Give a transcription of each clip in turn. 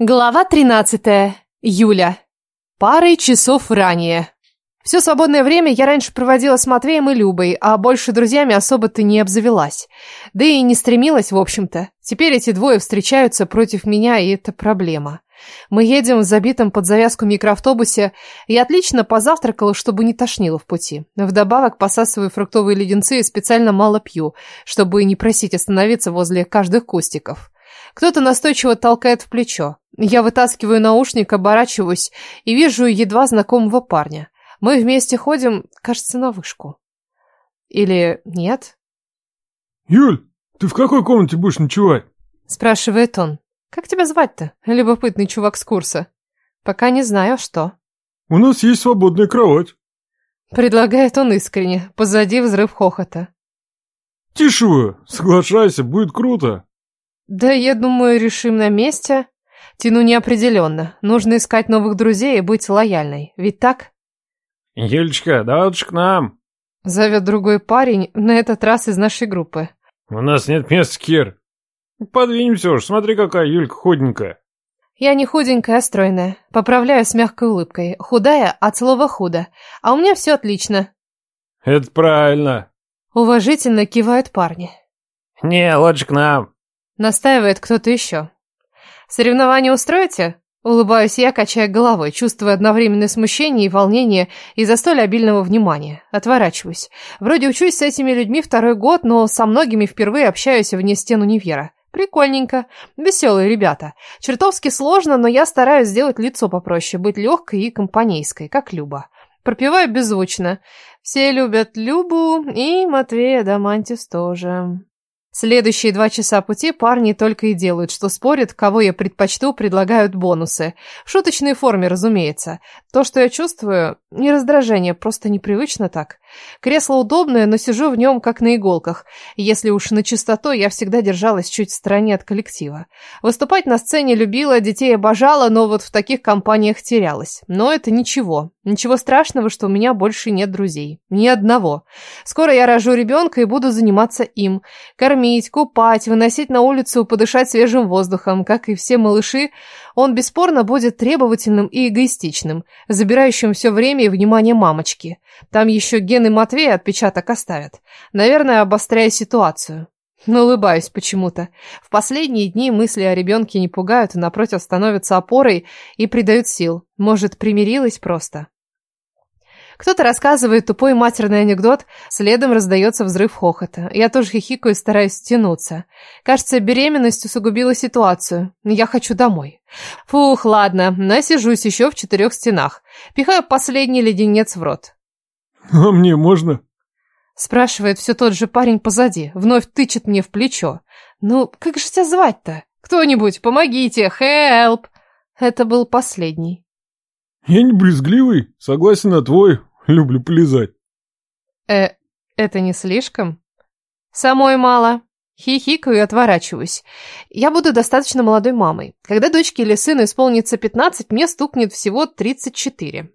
Глава 13. Юля. Парой часов ранее. Все свободное время я раньше проводила с Матвеем и Любой, а больше друзьями особо-то не обзавелась. Да и не стремилась, в общем-то. Теперь эти двое встречаются против меня, и это проблема. Мы едем в забитом под завязку микроавтобусе. Я отлично позавтракала, чтобы не тошнило в пути. Вдобавок посасываю фруктовые леденцы и специально мало пью, чтобы не просить остановиться возле каждых кустиков. Кто-то настойчиво толкает в плечо. Я вытаскиваю наушник, оборачиваюсь и вижу едва знакомого парня. Мы вместе ходим, кажется, на вышку. Или нет? «Юль, ты в какой комнате будешь ночевать?» Спрашивает он. «Как тебя звать-то, любопытный чувак с курса?» «Пока не знаю, что». «У нас есть свободная кровать». Предлагает он искренне, позади взрыв хохота. «Тише вы, соглашайся, будет круто». Да, я думаю, решим на месте. Тяну неопределенно. Нужно искать новых друзей и быть лояльной. Ведь так? Юлечка, да вот ж к нам. Зовет другой парень, на этот раз из нашей группы. У нас нет места, Кир. Подвинемся уж, смотри, какая Юлька худенькая. Я не худенькая, а стройная. Поправляю с мягкой улыбкой. Худая от слова худо. А у меня все отлично. Это правильно. Уважительно кивают парни. Не, лучше к нам. Настаивает кто-то еще. Соревнования устроите? Улыбаюсь я, качая головой, чувствуя одновременное смущение и волнение из-за столь обильного внимания. Отворачиваюсь. Вроде учусь с этими людьми второй год, но со многими впервые общаюсь вне стен универа. Прикольненько. Веселые ребята. Чертовски сложно, но я стараюсь сделать лицо попроще, быть легкой и компанейской, как Люба. Пропеваю беззвучно. Все любят Любу и Матвея Дамантис тоже. Следующие два часа пути парни только и делают, что спорят, кого я предпочту, предлагают бонусы. В шуточной форме, разумеется. То, что я чувствую, не раздражение, просто непривычно так. Кресло удобное, но сижу в нем как на иголках. Если уж на чистоту, я всегда держалась чуть в стороне от коллектива. Выступать на сцене любила, детей обожала, но вот в таких компаниях терялась. Но это ничего. Ничего страшного, что у меня больше нет друзей. Ни одного. Скоро я рожу ребенка и буду заниматься им. Кормить, купать, выносить на улицу, подышать свежим воздухом. Как и все малыши, он бесспорно будет требовательным и эгоистичным, забирающим все время и внимание мамочки. Там еще гены Матвея отпечаток оставят. Наверное, обостряя ситуацию. Но улыбаюсь почему-то. В последние дни мысли о ребенке не пугают, а напротив становятся опорой и придают сил. Может, примирилась просто. Кто-то рассказывает тупой матерный анекдот, следом раздается взрыв хохота. Я тоже хихикаю и стараюсь стянуться. Кажется, беременность усугубила ситуацию. Я хочу домой. Фух, ладно, насижусь еще в четырех стенах. Пихаю последний леденец в рот. «А мне можно?» Спрашивает все тот же парень позади, вновь тычет мне в плечо. «Ну, как же тебя звать-то? Кто-нибудь, помогите! Хелп!» Это был последний. «Я не брезгливый, согласен на твой, люблю полезать». «Э, это не слишком?» «Самой мало». Хихикаю и отворачиваюсь. Я буду достаточно молодой мамой. Когда дочке или сыну исполнится 15, мне стукнет всего 34.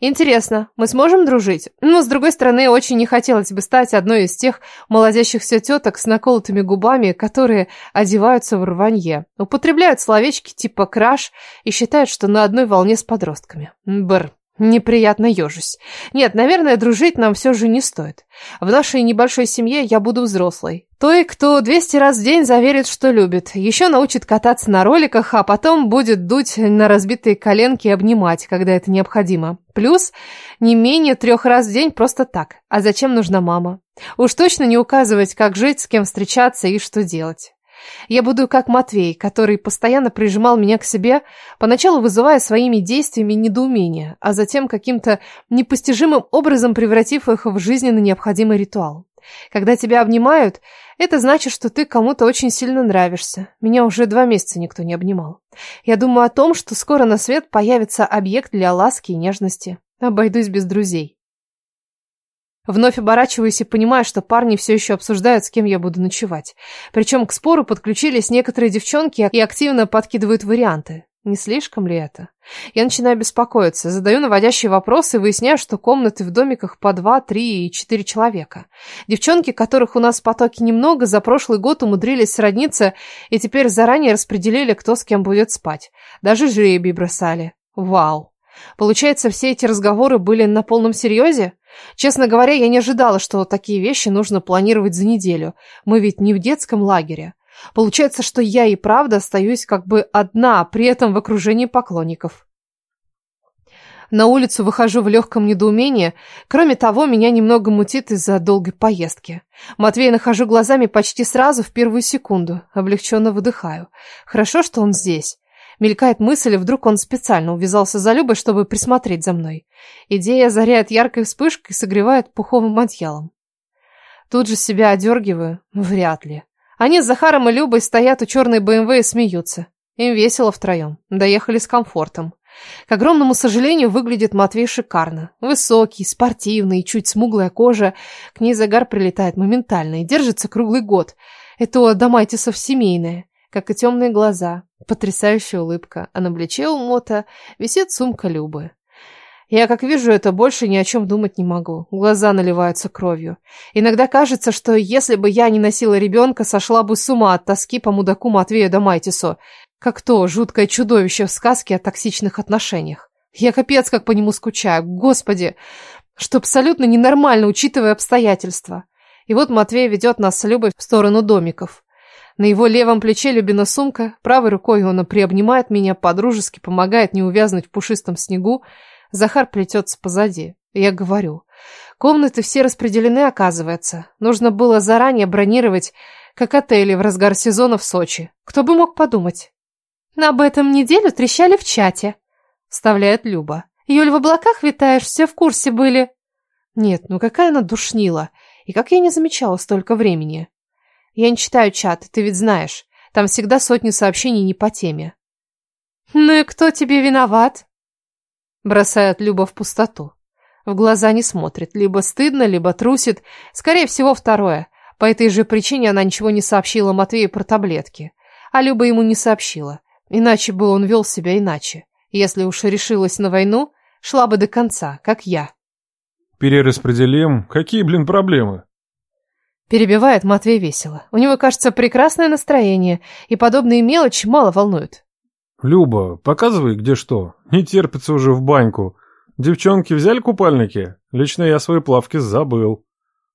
Интересно, мы сможем дружить? Но, с другой стороны, очень не хотелось бы стать одной из тех молодящихся теток с наколотыми губами, которые одеваются в рванье, употребляют словечки типа «краш» и считают, что на одной волне с подростками. Бр. Неприятно ежусь. Нет, наверное, дружить нам все же не стоит. В нашей небольшой семье я буду взрослой. Той, кто 200 раз в день заверит, что любит. Еще научит кататься на роликах, а потом будет дуть на разбитые коленки и обнимать, когда это необходимо. Плюс не менее трех раз в день просто так. А зачем нужна мама? Уж точно не указывать, как жить, с кем встречаться и что делать. Я буду как Матвей, который постоянно прижимал меня к себе, поначалу вызывая своими действиями недоумение, а затем каким-то непостижимым образом превратив их в жизненно необходимый ритуал. Когда тебя обнимают, это значит, что ты кому-то очень сильно нравишься. Меня уже два месяца никто не обнимал. Я думаю о том, что скоро на свет появится объект для ласки и нежности. Обойдусь без друзей. Вновь оборачиваюсь и понимаю, что парни все еще обсуждают, с кем я буду ночевать. Причем к спору подключились некоторые девчонки и активно подкидывают варианты. Не слишком ли это? Я начинаю беспокоиться, задаю наводящие вопросы и выясняю, что комнаты в домиках по два, три и четыре человека. Девчонки, которых у нас в потоке немного, за прошлый год умудрились сродниться и теперь заранее распределили, кто с кем будет спать. Даже жребий бросали. Вау. Получается, все эти разговоры были на полном серьезе? Честно говоря, я не ожидала, что такие вещи нужно планировать за неделю. Мы ведь не в детском лагере. Получается, что я и правда остаюсь как бы одна, при этом в окружении поклонников. На улицу выхожу в легком недоумении. Кроме того, меня немного мутит из-за долгой поездки. Матвея нахожу глазами почти сразу, в первую секунду. Облегченно выдыхаю. Хорошо, что он здесь. Мелькает мысль, вдруг он специально увязался за Любой, чтобы присмотреть за мной. Идея озаряет яркой вспышкой и согревает пуховым одеялом. Тут же себя одергиваю. Вряд ли. Они с Захаром и Любой стоят у черной БМВ и смеются. Им весело втроем. Доехали с комфортом. К огромному сожалению, выглядит Матвей шикарно. Высокий, спортивный, чуть смуглая кожа. К ней загар прилетает моментально и держится круглый год. Это у Адамайтисов семейное. Как и темные глаза. Потрясающая улыбка. А на плече у Мота висит сумка Любы. Я, как вижу это, больше ни о чем думать не могу. Глаза наливаются кровью. Иногда кажется, что если бы я не носила ребенка, сошла бы с ума от тоски по мудаку Матвею Домайтису. Как то жуткое чудовище в сказке о токсичных отношениях. Я капец как по нему скучаю. Господи, что абсолютно ненормально, учитывая обстоятельства. И вот Матвей ведет нас с Любой в сторону домиков. На его левом плече Любина сумка, правой рукой он приобнимает меня, подружески помогает не увязнуть в пушистом снегу, Захар плетется позади. Я говорю. Комнаты все распределены, оказывается. Нужно было заранее бронировать, как отели в разгар сезона в Сочи. Кто бы мог подумать? Об этом неделю трещали в чате. Вставляет Люба. Юль, в облаках витаешь, все в курсе были. Нет, ну какая она душнила. И как я не замечала столько времени. Я не читаю чат, ты ведь знаешь. Там всегда сотни сообщений не по теме. Ну и кто тебе виноват? Бросает Люба в пустоту. В глаза не смотрит. Либо стыдно, либо трусит. Скорее всего, второе. По этой же причине она ничего не сообщила Матвею про таблетки. А Люба ему не сообщила. Иначе бы он вел себя иначе. Если уж решилась на войну, шла бы до конца, как я. Перераспределим. Какие, блин, проблемы? Перебивает Матвей весело. У него, кажется, прекрасное настроение, и подобные мелочи мало волнуют. Люба, показывай, где что. Не терпится уже в баньку. Девчонки взяли купальники? Лично я свои плавки забыл.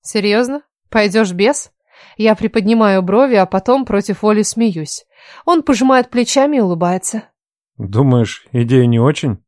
Серьезно? Пойдешь без? Я приподнимаю брови, а потом против воли смеюсь. Он пожимает плечами и улыбается. Думаешь, идея не очень?